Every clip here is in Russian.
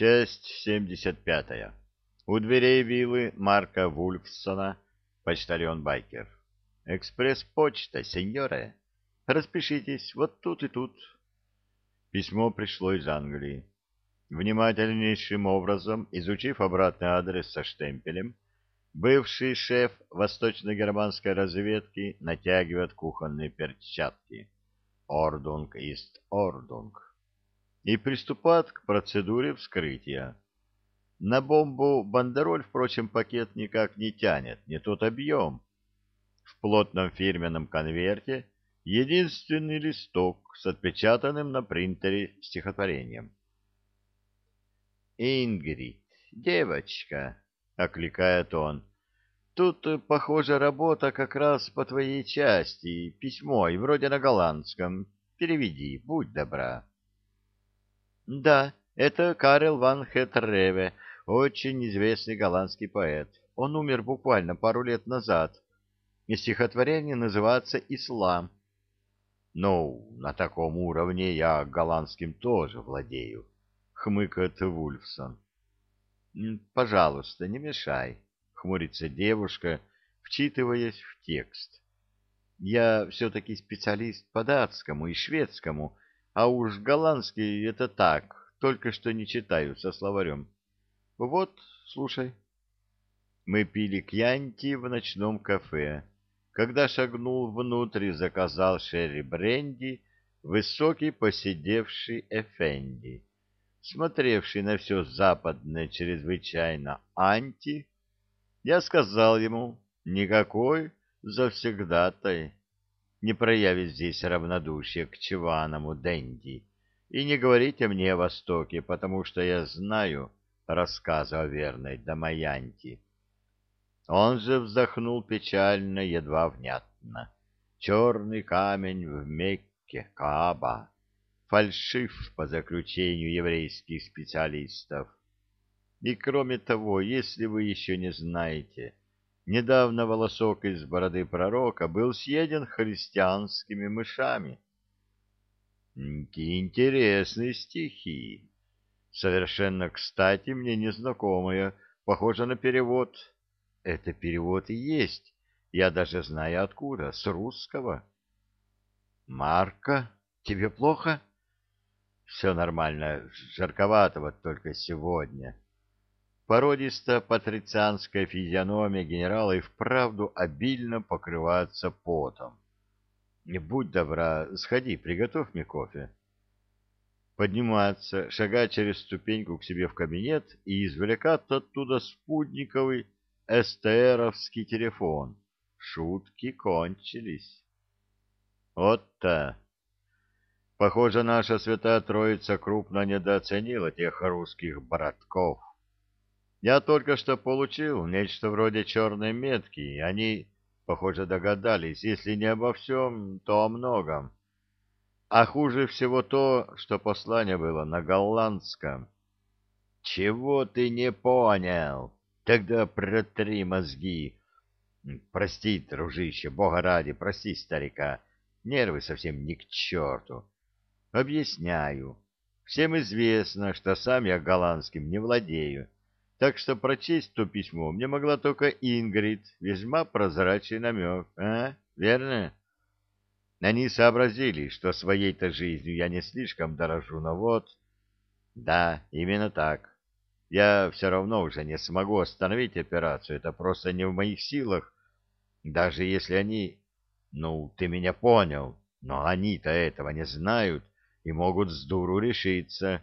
Часть 75. У дверей виллы Марка Вульфсона, почтальон Байкер. «Экспресс-почта, сеньоре. Распишитесь вот тут и тут». Письмо пришло из Англии. Внимательнейшим образом, изучив обратный адрес со штемпелем, бывший шеф восточно-германской разведки натягивает кухонные перчатки. Ordnung ist Ordnung и приступает к процедуре вскрытия. На бомбу бандероль, впрочем, пакет никак не тянет, не тот объем. В плотном фирменном конверте единственный листок с отпечатанным на принтере стихотворением. «Ингрид, девочка», — окликает он, — «тут, похоже, работа как раз по твоей части, письмо, и вроде на голландском. Переведи, будь добра». Да, это Карел ван Хетреве, очень известный голландский поэт. Он умер буквально пару лет назад. И стихотворение называется «Ислам». Ну, на таком уровне я голландским тоже владею, хмыкает Вульфсон. Пожалуйста, не мешай, хмурится девушка, вчитываясь в текст. Я все-таки специалист по датскому и шведскому, а уж голландский это так, только что не читаю со словарем. Вот, слушай. Мы пили кьянти в ночном кафе. Когда шагнул внутрь и заказал шерри бренди, высокий посидевший Эфенди, смотревший на все западное чрезвычайно анти, я сказал ему, никакой завсегдатай не проявит здесь равнодушие к чеваному Дэнди. И не говорите мне о Востоке, потому что я знаю рассказы о верной Дамаянти. Он же вздохнул печально, едва внятно. Черный камень в Мекке, Кааба. Фальшив по заключению еврейских специалистов. И кроме того, если вы еще не знаете, Недавно волосок из бороды пророка был съеден христианскими мышами. Интересные стихи. Совершенно кстати, мне незнакомые, похоже на перевод. Это перевод и есть. Я даже знаю откуда, с русского. Марка, тебе плохо? Все нормально, жарковато вот только сегодня. Породисто-патрицианская физиономия генерала и вправду обильно покрывается потом. Не будь добра, сходи, приготовь мне кофе. Подниматься, шагать через ступеньку к себе в кабинет и извлекать оттуда спутниковый СТРовский телефон. Шутки кончились. Вот-то. Похоже, наша святая троица крупно недооценила тех русских братков. Я только что получил нечто вроде черной метки, они, похоже, догадались, если не обо всем, то о многом. А хуже всего то, что послание было на голландском. «Чего ты не понял? Тогда протри мозги». «Прости, дружище, бога ради, прости старика. Нервы совсем ни к черту. Объясняю. Всем известно, что сам я голландским не владею» Так что прочесть то письмо мне могла только Ингрид, весьма прозрачный намек, а? Верно? Они сообразили, что своей-то жизнью я не слишком дорожу, но вот... Да, именно так. Я все равно уже не смогу остановить операцию, это просто не в моих силах. Даже если они... Ну, ты меня понял, но они-то этого не знают и могут с дуру решиться.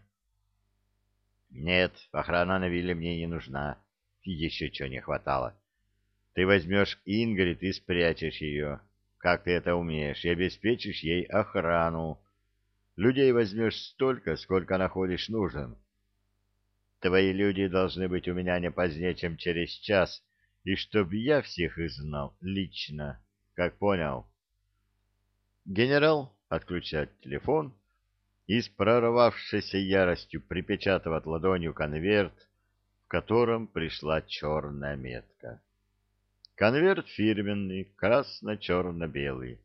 Нет, охрана на вилле мне не нужна. Еще чего не хватало. Ты возьмешь Ингрид и спрячешь ее, как ты это умеешь, и обеспечишь ей охрану. Людей возьмешь столько, сколько находишь нужным. Твои люди должны быть у меня не позднее, чем через час, и чтоб я всех их знал лично, как понял. Генерал отключает телефон и с прорвавшейся яростью припечатывает ладонью конверт, в котором пришла черная метка. Конверт фирменный, красно-черно-белый,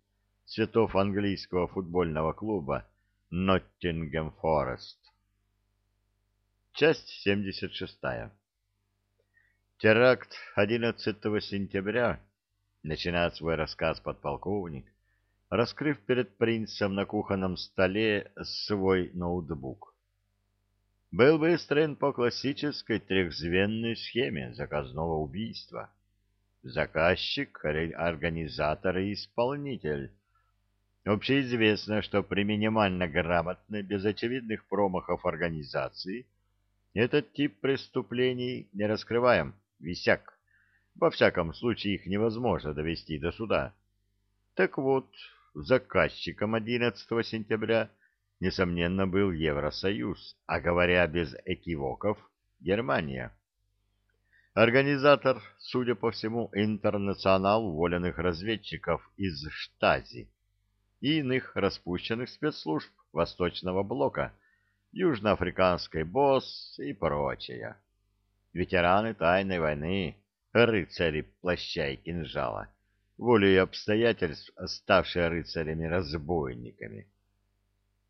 цветов английского футбольного клуба Ноттингем Форест. Часть 76. Теракт 11 сентября, начинает свой рассказ подполковник, раскрыв перед принцем на кухонном столе свой ноутбук. Был выстроен по классической трехзвенной схеме заказного убийства. Заказчик, организатор и исполнитель. Общеизвестно, что при минимально грамотной, без очевидных промахов организации этот тип преступлений не раскрываем, висяк. Во всяком случае, их невозможно довести до суда. Так вот, заказчиком 11 сентября, несомненно, был Евросоюз, а говоря без экивоков, Германия. Организатор, судя по всему, интернационал уволенных разведчиков из Штази и иных распущенных спецслужб Восточного Блока, южноафриканской босс и прочее. Ветераны тайной войны, рыцари плаща и кинжала, волей обстоятельств, ставшие рыцарями-разбойниками.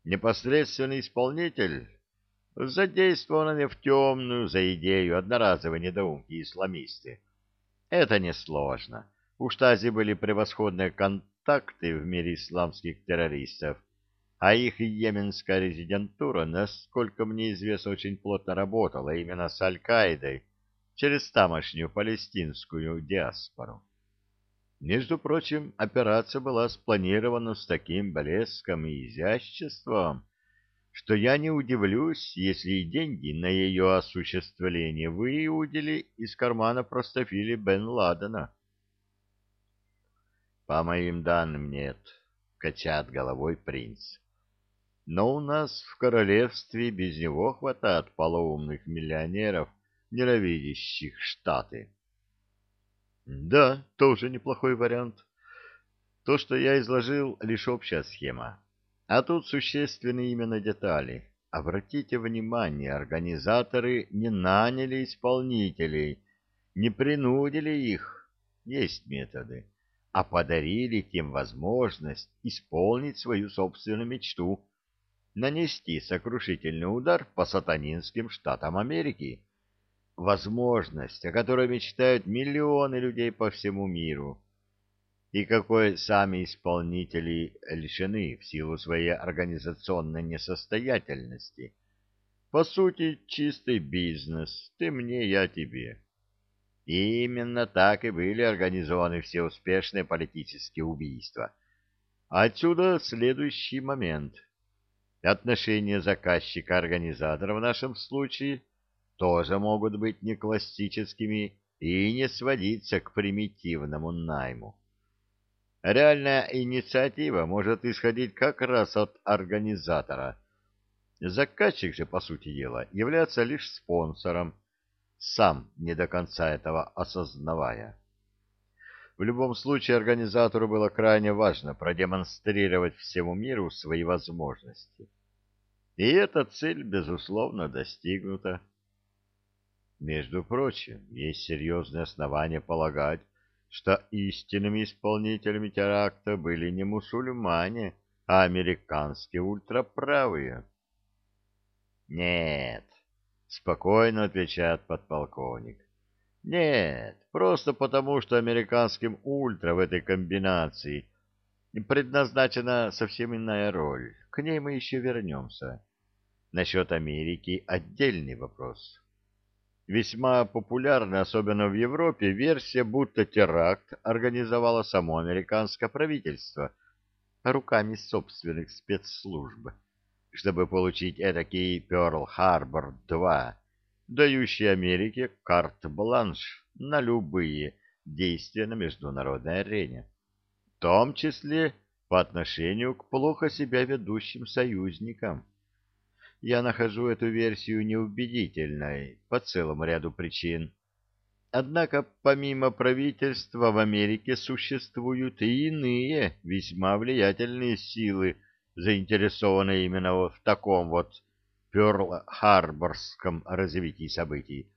Непосредственный исполнитель задействованы в темную за идею одноразовые недоумки-исламисты. Это несложно. У Штази были превосходные контакты в мире исламских террористов, а их йеменская резидентура, насколько мне известно, очень плотно работала именно с Аль-Каидой через тамошнюю палестинскую диаспору. Между прочим, операция была спланирована с таким блеском и изяществом, что я не удивлюсь, если и деньги на ее осуществление выудили из кармана простофили Бен Ладена. По моим данным, нет, — качает головой принц. Но у нас в королевстве без него хватает полоумных миллионеров, ненавидящих Штаты. Да, тоже неплохой вариант. То, что я изложил, лишь общая схема. А тут существенны именно детали. Обратите внимание, организаторы не наняли исполнителей, не принудили их, есть методы, а подарили тем возможность исполнить свою собственную мечту нанести сокрушительный удар по сатанинским штатам Америки. Возможность, о которой мечтают миллионы людей по всему миру, и какой сами исполнители лишены в силу своей организационной несостоятельности. По сути, чистый бизнес, ты мне, я тебе. И именно так и были организованы все успешные политические убийства. Отсюда следующий момент — Отношения заказчика-организатора в нашем случае тоже могут быть не классическими и не сводиться к примитивному найму. Реальная инициатива может исходить как раз от организатора. Заказчик же, по сути дела, является лишь спонсором, сам не до конца этого осознавая. В любом случае организатору было крайне важно продемонстрировать всему миру свои возможности. И эта цель, безусловно, достигнута. Между прочим, есть серьезные основания полагать, что истинными исполнителями теракта были не мусульмане, а американские ультраправые. «Нет», — спокойно отвечает подполковник, нет, просто потому, что американским ультра в этой комбинации предназначена совсем иная роль. К ней мы еще вернемся. Насчет Америки отдельный вопрос. Весьма популярна, особенно в Европе, версия, будто теракт организовало само американское правительство руками собственных спецслужб, чтобы получить этакий Пёрл-Харбор-2, дающий Америке карт-бланш на любые действия на международной арене, в том числе по отношению к плохо себя ведущим союзникам. Я нахожу эту версию неубедительной по целому ряду причин. Однако помимо правительства в Америке существуют и иные весьма влиятельные силы, заинтересованные именно в таком вот Пёрл-Харборском развитии событий.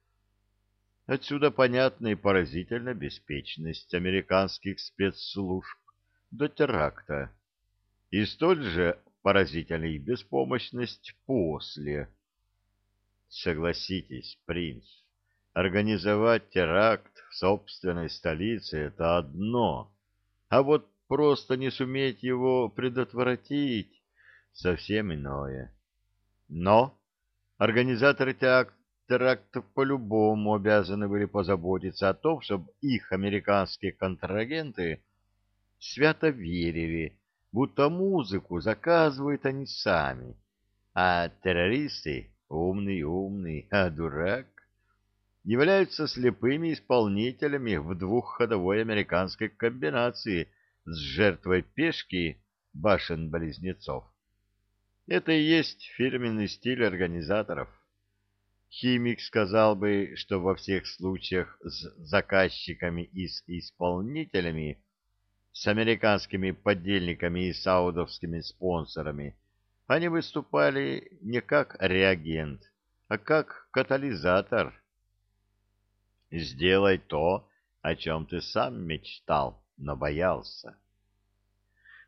Отсюда понятна и поразительная беспечность американских спецслужб до теракта, и столь же поразительна их беспомощность после. Согласитесь, принц, организовать теракт в собственной столице — это одно, а вот просто не суметь его предотвратить — совсем иное. Но организаторы терактов по-любому обязаны были позаботиться о том, чтобы их американские контрагенты свято верили, будто музыку заказывают они сами, а террористы умный-умный, а дурак являются слепыми исполнителями в двухходовой американской комбинации с жертвой пешки башен-близнецов. Это и есть фирменный стиль организаторов. Химик сказал бы, что во всех случаях с заказчиками и с исполнителями, с американскими подельниками и саудовскими спонсорами, они выступали не как реагент, а как катализатор. Сделай то, о чем ты сам мечтал, но боялся.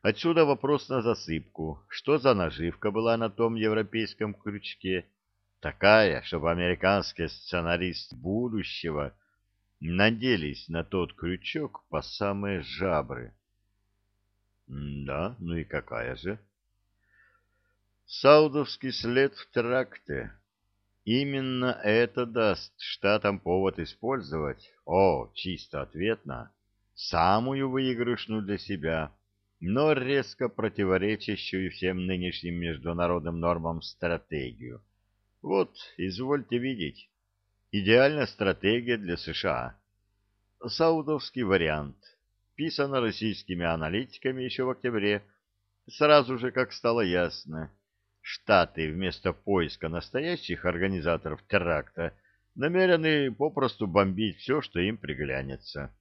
Отсюда вопрос на засыпку. Что за наживка была на том европейском крючке? Такая, чтобы американские сценаристы будущего наделись на тот крючок по самые жабры. Да, ну и какая же? Саудовский след в тракте. Именно это даст штатам повод использовать, о, чисто ответно, самую выигрышную для себя, но резко противоречащую всем нынешним международным нормам стратегию. Вот, извольте видеть, идеальная стратегия для США. Саудовский вариант, писано российскими аналитиками еще в октябре, сразу же, как стало ясно, Штаты вместо поиска настоящих организаторов теракта намерены попросту бомбить все, что им приглянется.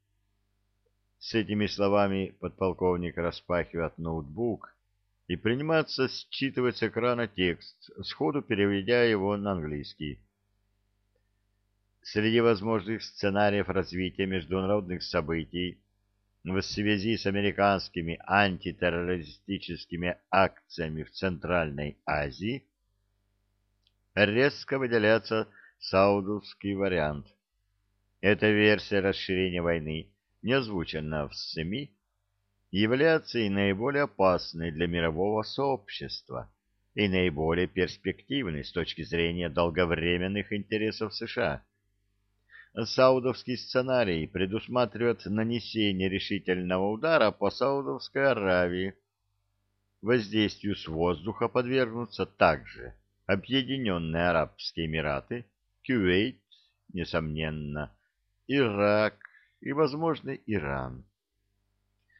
С этими словами подполковник распахивает ноутбук и принимается считывать с экрана текст, сходу переведя его на английский. Среди возможных сценариев развития международных событий в связи с американскими антитеррористическими акциями в Центральной Азии резко выделяется саудовский вариант. Эта версия расширения войны, не озвучена в СМИ, является и наиболее опасной для мирового сообщества и наиболее перспективной с точки зрения долговременных интересов США – Саудовский сценарий предусматривает нанесение решительного удара по Саудовской Аравии. Воздействию с воздуха подвергнутся также Объединенные Арабские Эмираты, Кувейт, несомненно, Ирак и, возможно, Иран.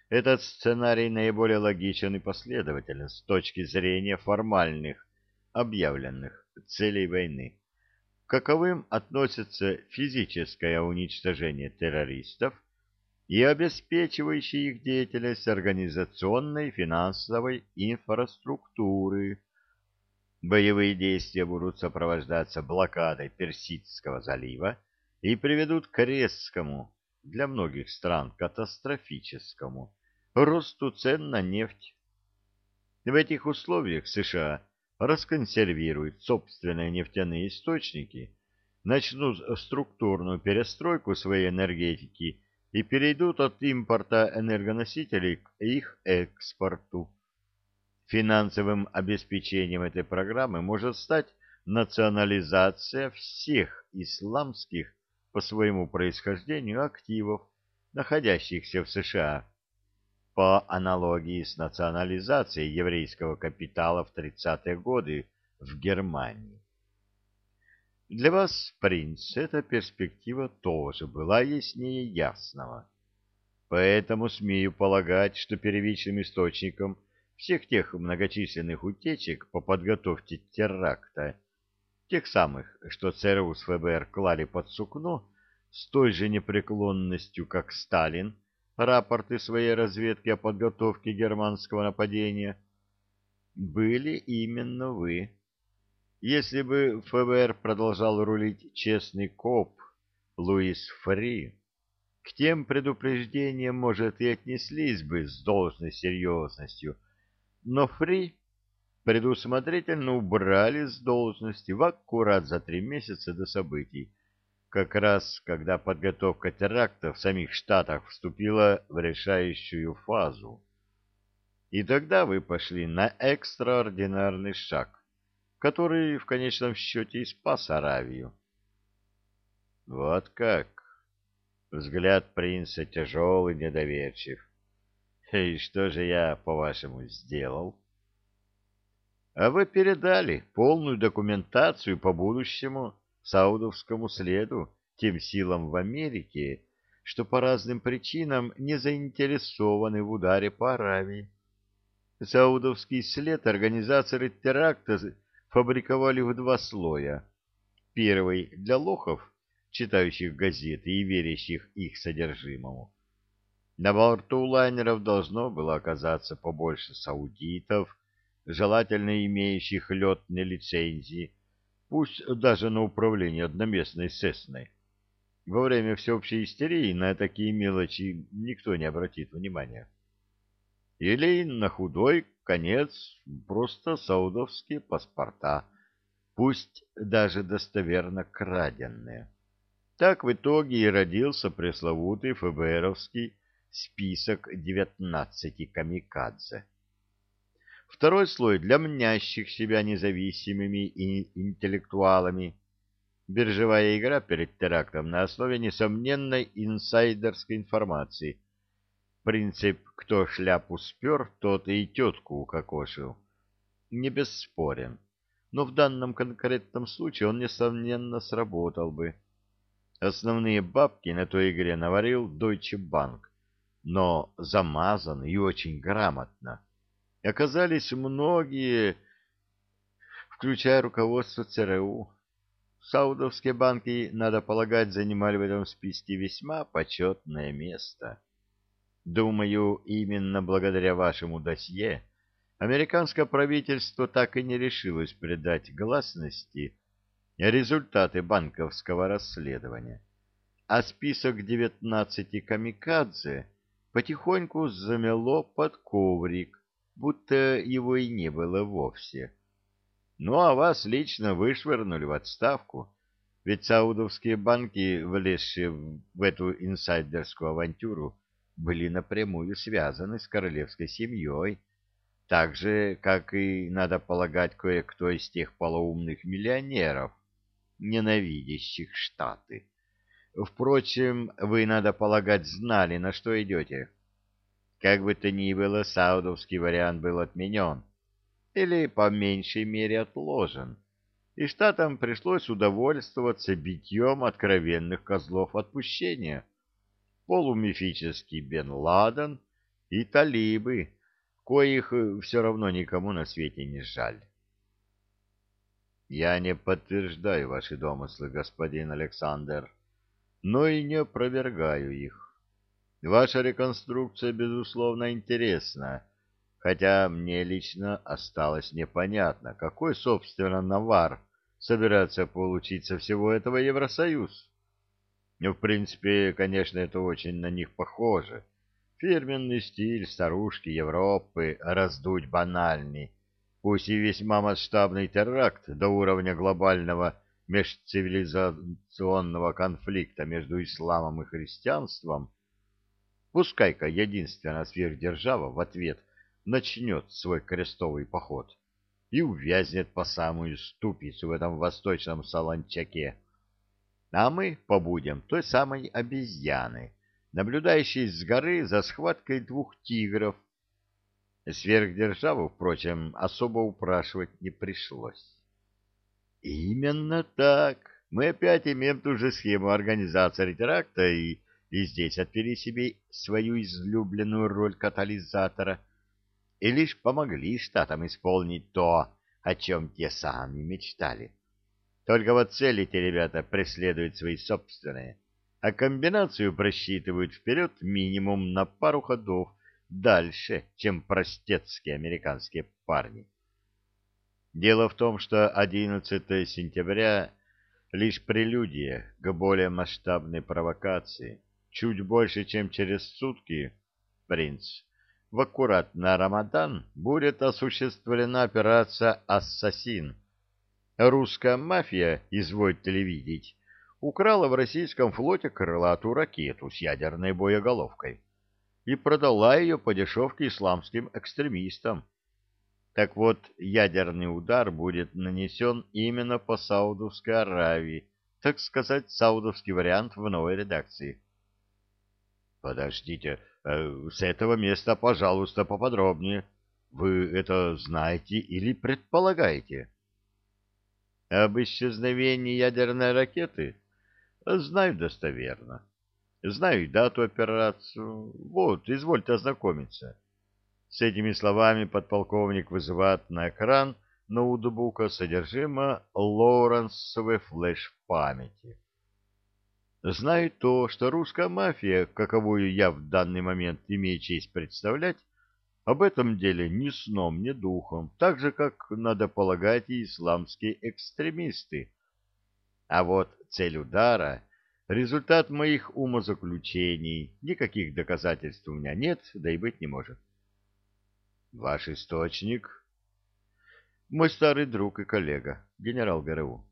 Этот сценарий наиболее логичен и последователен с точки зрения формальных, объявленных целей войны каковым относятся физическое уничтожение террористов и обеспечивающие их деятельность организационной финансовой инфраструктуры. Боевые действия будут сопровождаться блокадой Персидского залива и приведут к резкому, для многих стран катастрофическому, росту цен на нефть. В этих условиях США расконсервируют собственные нефтяные источники, начнут структурную перестройку своей энергетики и перейдут от импорта энергоносителей к их экспорту. Финансовым обеспечением этой программы может стать национализация всех исламских по своему происхождению активов, находящихся в США по аналогии с национализацией еврейского капитала в 30-е годы в Германии. Для вас, принц, эта перспектива тоже была яснее ясного. Поэтому смею полагать, что первичным источником всех тех многочисленных утечек по подготовке теракта, тех самых, что ЦРУ с ФБР клали под сукно, с той же непреклонностью, как Сталин, рапорты своей разведки о подготовке германского нападения, были именно вы. Если бы ФБР продолжал рулить честный коп Луис Фри, к тем предупреждениям, может, и отнеслись бы с должной серьезностью, но Фри предусмотрительно убрали с должности в аккурат за три месяца до событий, как раз когда подготовка теракта в самих Штатах вступила в решающую фазу. И тогда вы пошли на экстраординарный шаг, который в конечном счете и спас Аравию. Вот как. Взгляд принца тяжелый, недоверчив. И что же я, по-вашему, сделал? А вы передали полную документацию по будущему саудовскому следу тем силам в Америке, что по разным причинам не заинтересованы в ударе по Аравии. Саудовский след организаторы теракта фабриковали в два слоя. Первый для лохов, читающих газеты и верящих их содержимому. На борту лайнеров должно было оказаться побольше саудитов, желательно имеющих летные лицензии, пусть даже на управление одноместной Сесной. Во время всеобщей истерии на такие мелочи никто не обратит внимания. Или на худой конец просто саудовские паспорта, пусть даже достоверно краденные. Так в итоге и родился пресловутый ФБРовский список 19 камикадзе. Второй слой для мнящих себя независимыми интеллектуалами. Биржевая игра перед терактом на основе несомненной инсайдерской информации. Принцип «кто шляпу спер, тот и тетку укокошил». Не бесспорен, но в данном конкретном случае он, несомненно, сработал бы. Основные бабки на той игре наварил Deutsche Bank, но замазан и очень грамотно оказались многие, включая руководство ЦРУ. Саудовские банки, надо полагать, занимали в этом списке весьма почетное место. Думаю, именно благодаря вашему досье американское правительство так и не решилось придать гласности результаты банковского расследования. А список 19 камикадзе потихоньку замело под коврик, будто его и не было вовсе. Ну, а вас лично вышвырнули в отставку, ведь саудовские банки, влезшие в эту инсайдерскую авантюру, были напрямую связаны с королевской семьей, так же, как и, надо полагать, кое-кто из тех полоумных миллионеров, ненавидящих Штаты. Впрочем, вы, надо полагать, знали, на что идете. Как бы то ни было, саудовский вариант был отменен, или, по меньшей мере, отложен, и штатам пришлось удовольствоваться битьем откровенных козлов отпущения. Полумифический Бен Ладен и талибы, коих все равно никому на свете не жаль. Я не подтверждаю ваши домыслы, господин Александр, но и не опровергаю их. Ваша реконструкция, безусловно, интересна, хотя мне лично осталось непонятно, какой, собственно, навар собирается получить со всего этого Евросоюз. Ну, в принципе, конечно, это очень на них похоже. Фирменный стиль старушки Европы раздуть банальный, пусть и весьма масштабный теракт до уровня глобального межцивилизационного конфликта между исламом и христианством — Пускай-ка единственная сверхдержава в ответ начнет свой крестовый поход и увязнет по самую ступицу в этом восточном солончаке. А мы побудем той самой обезьяны, наблюдающей с горы за схваткой двух тигров. Сверхдержаву, впрочем, особо упрашивать не пришлось. Именно так. Мы опять имеем ту же схему организации теракта и и здесь отвели себе свою излюбленную роль катализатора и лишь помогли штатам исполнить то, о чем те сами мечтали. Только вот цели те ребята преследуют свои собственные, а комбинацию просчитывают вперед минимум на пару ходов дальше, чем простецкие американские парни. Дело в том, что 11 сентября — лишь прелюдия к более масштабной провокации — чуть больше, чем через сутки, принц, в аккурат на Рамадан будет осуществлена операция «Ассасин». Русская мафия, извольте ли видеть, украла в российском флоте крылатую ракету с ядерной боеголовкой и продала ее по дешевке исламским экстремистам. Так вот, ядерный удар будет нанесен именно по Саудовской Аравии, так сказать, саудовский вариант в новой редакции. Подождите, э, с этого места, пожалуйста, поподробнее. Вы это знаете или предполагаете? Об исчезновении ядерной ракеты знаю достоверно. Знаю дату операцию. Вот, извольте ознакомиться. С этими словами подполковник вызывает на экран ноутбука содержимое Лоуренсовой флеш-памяти. Знаю то, что русская мафия, каковую я в данный момент имею честь представлять, об этом деле ни сном, ни духом, так же, как, надо полагать, и исламские экстремисты. А вот цель удара — результат моих умозаключений, никаких доказательств у меня нет, да и быть не может. Ваш источник? Мой старый друг и коллега, генерал ГРУ.